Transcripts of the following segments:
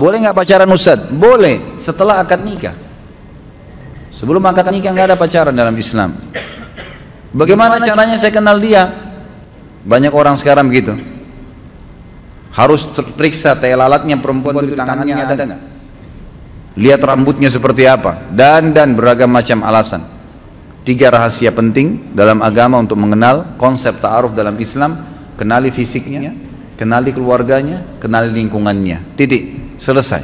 boleh nggak pacaran Ustaz? Boleh, setelah akad nikah. Sebelum akad nikah nggak ada pacaran dalam Islam. Bagaimana caranya saya kenal dia? Banyak orang sekarang begitu. Harus terperiksa teh lalatnya perempuan di tangannya ada nggak? Lihat rambutnya seperti apa dan dan beragam macam alasan. Tiga rahasia penting dalam agama untuk mengenal konsep ta'aruf dalam Islam, kenali fisiknya, kenali keluarganya, kenali lingkungannya. Titik, selesai.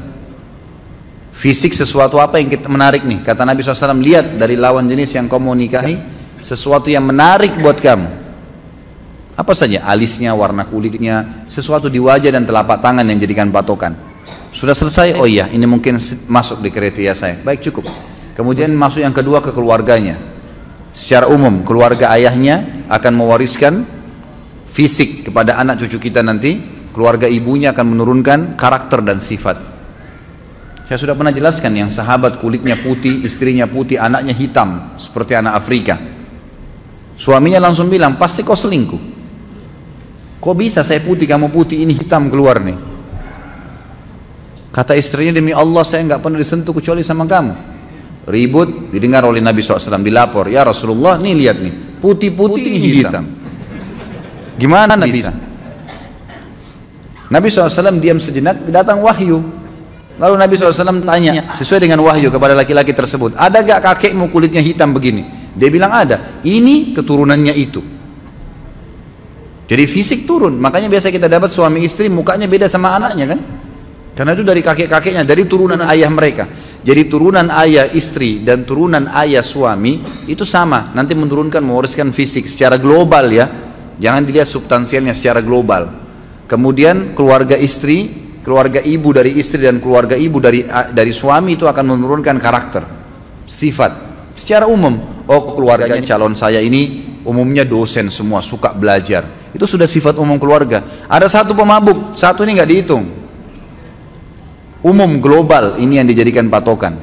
Fisik sesuatu apa yang kita menarik nih? Kata Nabi SAW, lihat dari lawan jenis yang kamu nikahi, sesuatu yang menarik buat kamu. Apa saja? Alisnya, warna kulitnya, sesuatu di wajah dan telapak tangan yang jadikan patokan. Sudah selesai? Oh iya, ini mungkin masuk di kriteria saya. Baik, cukup. Kemudian masuk yang kedua ke keluarganya. Secara umum, keluarga ayahnya akan mewariskan fisik kepada anak cucu kita nanti, keluarga ibunya akan menurunkan karakter dan sifat. Saya sudah pernah jelaskan yang sahabat kulitnya putih, istrinya putih, anaknya hitam seperti anak Afrika. Suaminya langsung bilang, pasti kau selingkuh. Kok bisa saya putih, kamu putih, ini hitam keluar nih. Kata istrinya demi Allah saya nggak pernah disentuh kecuali sama kamu. Ribut didengar oleh Nabi SAW dilapor, ya Rasulullah nih lihat nih putih-putih ini hitam. Gimana Nabi bisa? Nabi SAW diam sejenak, datang wahyu. Lalu Nabi SAW tanya, sesuai dengan wahyu kepada laki-laki tersebut, ada gak kakekmu kulitnya hitam begini? Dia bilang ada, ini keturunannya itu. Jadi fisik turun, makanya biasa kita dapat suami istri mukanya beda sama anaknya kan? Karena itu dari kakek-kakeknya, dari turunan ayah mereka. Jadi turunan ayah istri dan turunan ayah suami itu sama, nanti menurunkan mewariskan fisik secara global ya. Jangan dilihat substansialnya secara global. Kemudian keluarga istri, keluarga ibu dari istri dan keluarga ibu dari dari suami itu akan menurunkan karakter, sifat. Secara umum, oh keluarganya calon saya ini umumnya dosen semua, suka belajar itu sudah sifat umum keluarga. Ada satu pemabuk, satu ini nggak dihitung. Umum global ini yang dijadikan patokan.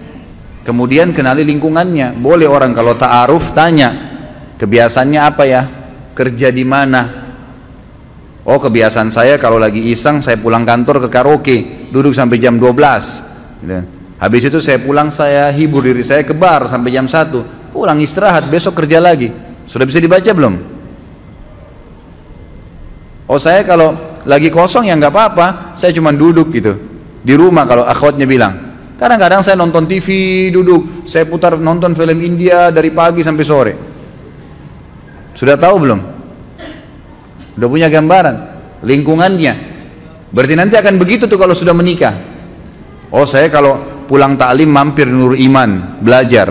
Kemudian kenali lingkungannya. Boleh orang kalau ta'aruf tanya, kebiasaannya apa ya? Kerja di mana? Oh kebiasaan saya kalau lagi iseng saya pulang kantor ke karaoke, duduk sampai jam 12. Gitu. Habis itu saya pulang saya hibur diri saya ke bar sampai jam 1. Pulang istirahat, besok kerja lagi. Sudah bisa dibaca belum? Oh saya kalau lagi kosong ya nggak apa-apa, saya cuma duduk gitu di rumah kalau akhwatnya bilang. Kadang-kadang saya nonton TV duduk, saya putar nonton film India dari pagi sampai sore. Sudah tahu belum? Udah punya gambaran lingkungannya. Berarti nanti akan begitu tuh kalau sudah menikah. Oh saya kalau pulang taklim mampir Nur Iman belajar.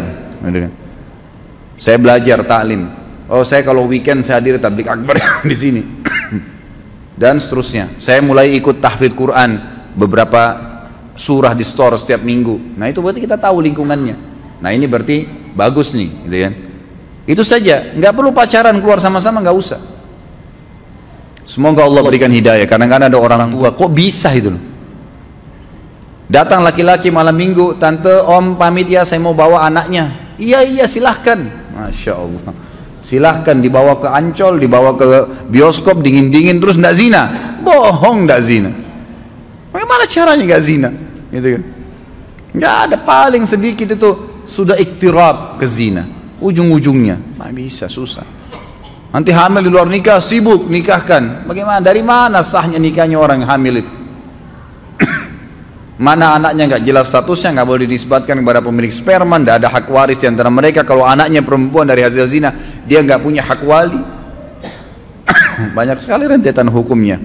Saya belajar taklim. Oh saya kalau weekend saya hadir tablik akbar di sini dan seterusnya. Saya mulai ikut tahfidz Quran beberapa surah di store setiap minggu. Nah itu berarti kita tahu lingkungannya. Nah ini berarti bagus nih, gitu kan? Itu saja, nggak perlu pacaran keluar sama-sama nggak usah. Semoga Allah berikan hidayah. Kadang-kadang ada orang tua, kok bisa itu loh? Datang laki-laki malam minggu, tante, om pamit ya, saya mau bawa anaknya. Iya iya silahkan. Masya Allah silahkan dibawa ke Ancol, dibawa ke bioskop dingin-dingin terus ndak zina. Bohong ndak zina. Bagaimana caranya nggak zina? Gitu kan? Nggak ada paling sedikit itu sudah iktirab ke zina. Ujung-ujungnya, nggak bisa susah. Nanti hamil di luar nikah sibuk nikahkan. Bagaimana? Dari mana sahnya nikahnya orang hamil itu? mana anaknya nggak jelas statusnya nggak boleh dinisbatkan kepada pemilik sperma tidak ada hak waris di antara mereka kalau anaknya perempuan dari hasil zina dia nggak punya hak wali banyak sekali rentetan hukumnya